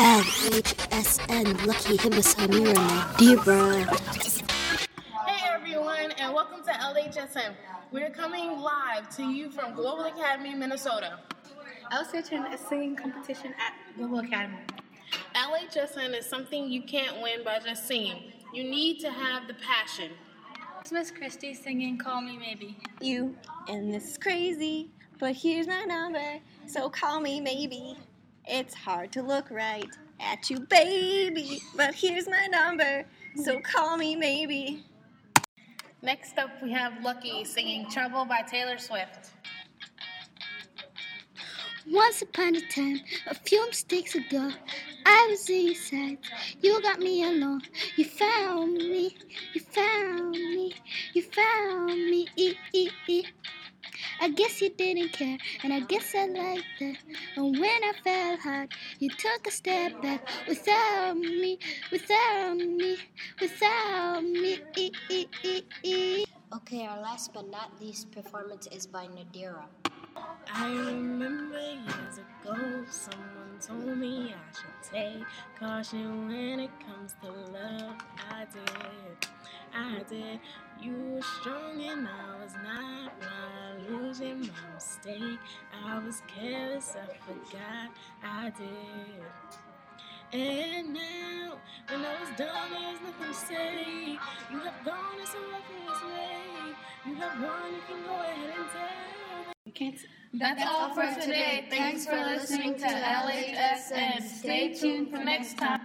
LHSN Lucky Hibasamira Nadira. Hey everyone, and welcome to LHSN. We're coming live to you from Global Academy, Minnesota. LCHN is a singing competition at Global Academy. LHSN is something you can't win by just singing. You need to have the passion. It's Miss Christie singing Call Me Maybe. You and this is crazy, but here's my number, so call me maybe. It's hard to look right at you, baby, but here's my number, so call me maybe. Next up, we have Lucky singing Trouble by Taylor Swift. Once upon a time, a few mistakes ago, I was in your. You got me alone. You found me. I guess you didn't care, and I guess I liked that. And when I fell hard, you took a step back without me, without me, without me. Okay, our last but not least performance is by Nadira. I remember years ago, someone told me I should take caution when it comes to love. I did, I did. You were strong and I was not. My illusion, my mistake. I was careless, I forgot. I did. And now, when I was done, there's nothing to say. You have gone in some reckless way. You have won, you can go ahead and tell. You can't. That's all for today. Thanks for listening to LHSN. Stay tuned for next time.